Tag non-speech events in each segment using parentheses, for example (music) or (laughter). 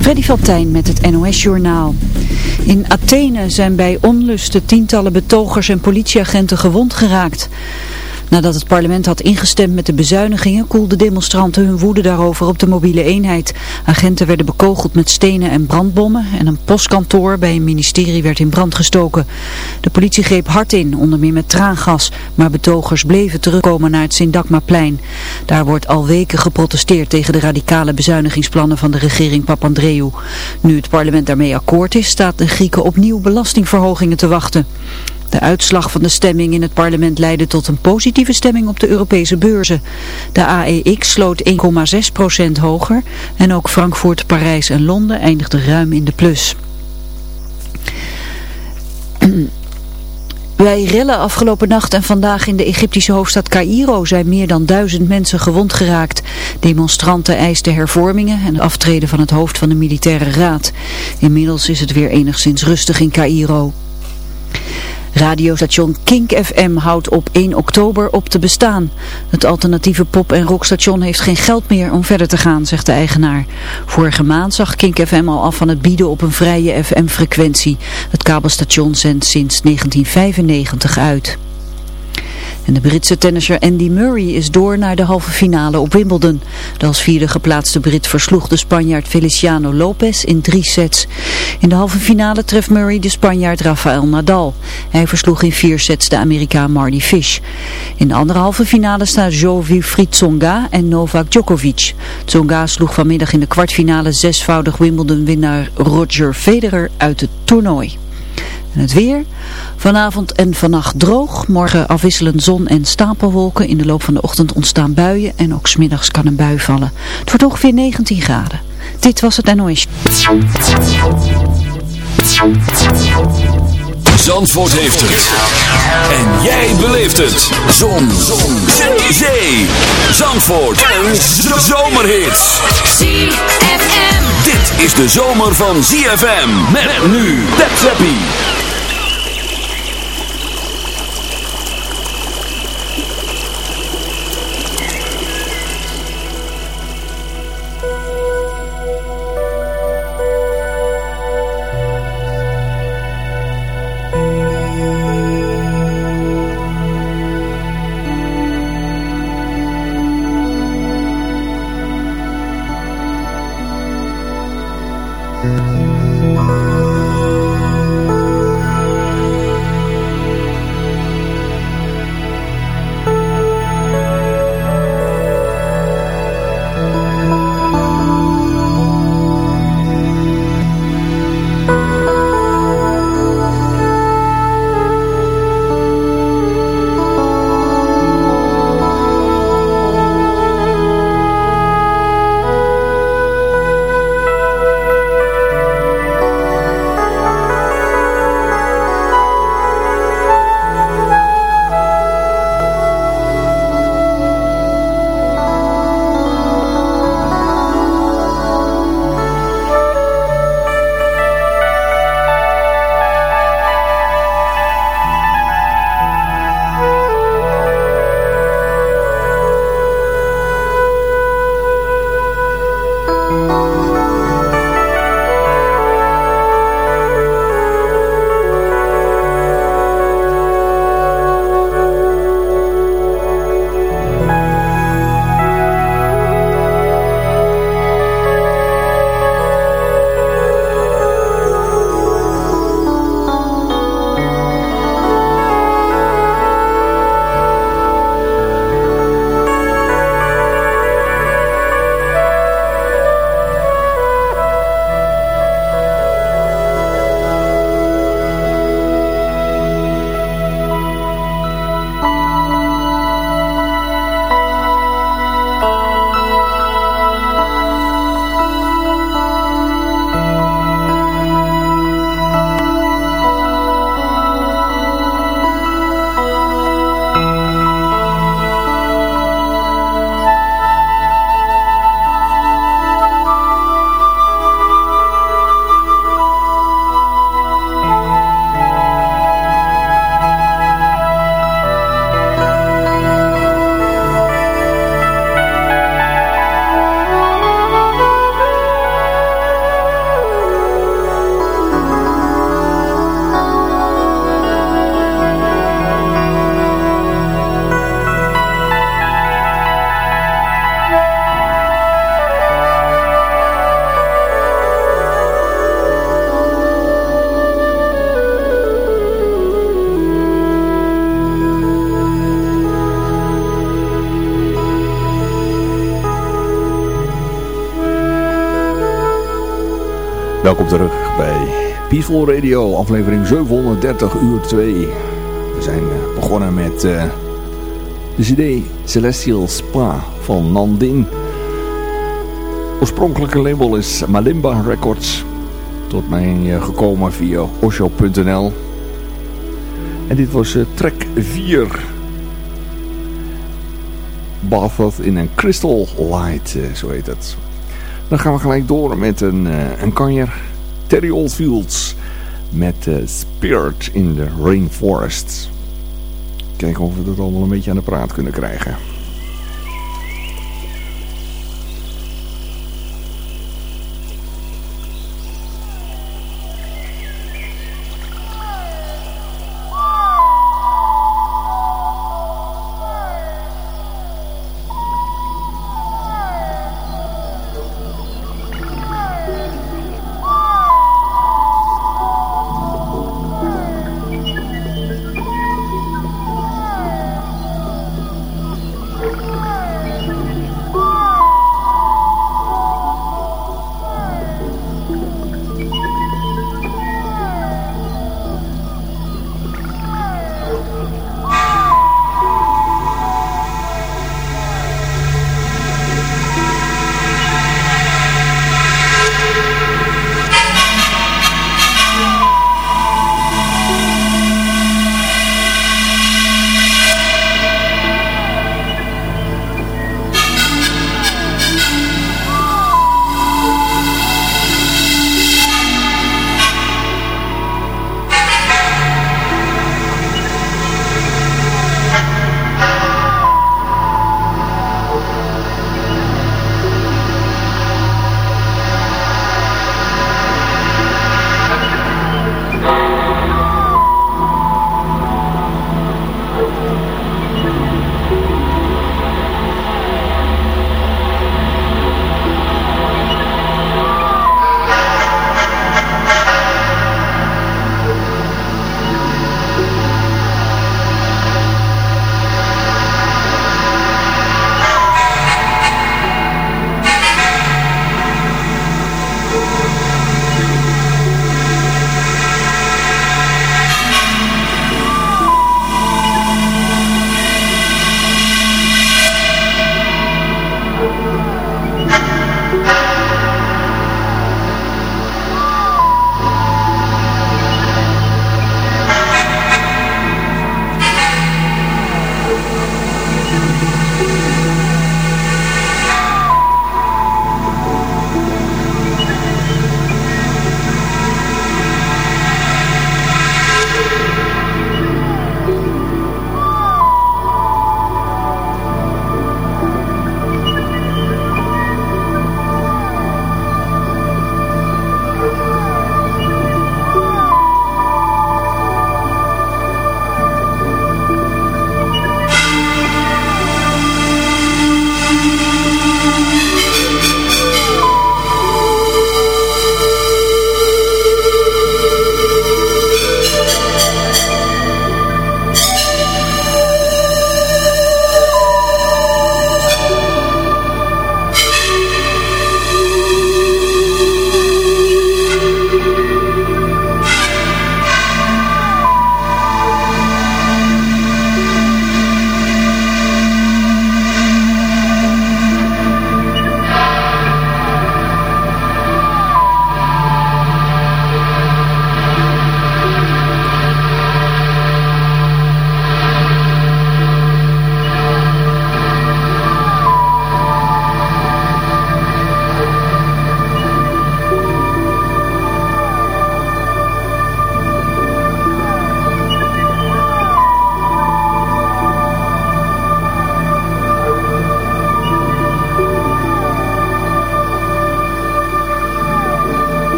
Freddy van met het NOS-journaal. In Athene zijn bij onlusten tientallen betogers en politieagenten gewond geraakt. Nadat het parlement had ingestemd met de bezuinigingen koelden demonstranten hun woede daarover op de mobiele eenheid. Agenten werden bekogeld met stenen en brandbommen en een postkantoor bij een ministerie werd in brand gestoken. De politie greep hard in, onder meer met traangas, maar betogers bleven terugkomen naar het Sindakmaplein. Daar wordt al weken geprotesteerd tegen de radicale bezuinigingsplannen van de regering Papandreou. Nu het parlement daarmee akkoord is, staat de Grieken opnieuw belastingverhogingen te wachten. De uitslag van de stemming in het parlement leidde tot een positieve stemming op de Europese beurzen. De AEX sloot 1,6% hoger en ook Frankfurt, Parijs en Londen eindigden ruim in de plus. (clears throat) Bij rellen afgelopen nacht en vandaag in de Egyptische hoofdstad Cairo zijn meer dan duizend mensen gewond geraakt. Demonstranten eisten hervormingen en aftreden van het hoofd van de militaire raad. Inmiddels is het weer enigszins rustig in Cairo. Radiostation Kink FM houdt op 1 oktober op te bestaan. Het alternatieve pop- en rockstation heeft geen geld meer om verder te gaan, zegt de eigenaar. Vorige maand zag Kink FM al af van het bieden op een vrije FM-frequentie. Het kabelstation zendt sinds 1995 uit. En de Britse tennisser Andy Murray is door naar de halve finale op Wimbledon. De als vierde geplaatste Brit versloeg de Spanjaard Feliciano Lopez in drie sets. In de halve finale treft Murray de Spanjaard Rafael Nadal. Hij versloeg in vier sets de Amerikaan Marty Fish. In de andere halve finale staan Jo Wilfried Tsonga en Novak Djokovic. Tsonga sloeg vanmiddag in de kwartfinale zesvoudig Wimbledon-winnaar Roger Federer uit het toernooi. En het weer. Vanavond en vannacht droog. Morgen afwisselend zon en stapelwolken. In de loop van de ochtend ontstaan buien. En ook smiddags kan een bui vallen. Het wordt ongeveer 19 graden. Dit was het NOS. Zandvoort heeft het. En jij beleeft het. Zon. Zon. Zee. Zee. Zandvoort. Een zomerhit. ZFM. Dit is de zomer van ZFM. Met nu. Tap Zappie. Terug bij Peaceful Radio, aflevering 730 uur 2. We zijn eh, begonnen met uh, de cd Celestial Spa van Nandin. Oorspronkelijke label is Malimba Records. Tot mij uh, gekomen via osho.nl. En dit was track 4. Bathed in een crystal light, zo heet het. Dan gaan we gelijk door met een, een kanjer. Terry Oldfields met uh, Spirit in the Rainforest. Kijken of we dat allemaal een beetje aan de praat kunnen krijgen.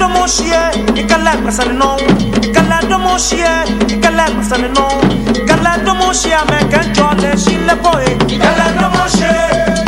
do mo shie e kala prasane no kala do mo shie e kala prasane no kala do mo shie me kan chole shile boy kala do mo shie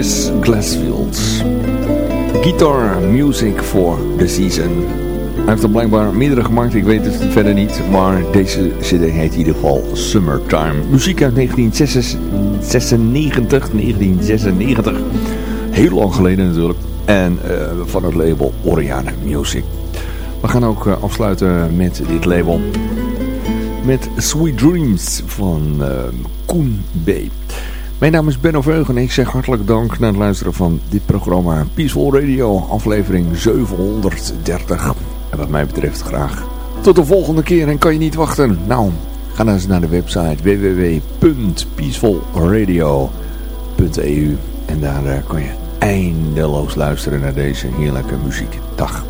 Chris Glassfield. Guitar Music for the Season. Hij heeft er blijkbaar meerdere gemaakt, ik weet het verder niet. Maar deze cd heet in ieder geval Summertime. Muziek uit 1996, 1996. Heel lang geleden natuurlijk. En uh, van het label Oriana Music. We gaan ook uh, afsluiten met dit label. Met Sweet Dreams van uh, Koen B. Mijn naam is Benno Veugen en ik zeg hartelijk dank naar het luisteren van dit programma Peaceful Radio, aflevering 730. En wat mij betreft graag tot de volgende keer en kan je niet wachten. Nou, ga dan eens naar de website www.peacefulradio.eu en daar uh, kan je eindeloos luisteren naar deze heerlijke muziek. Dag.